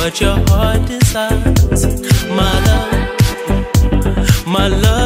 what your heart desires. My love, my love.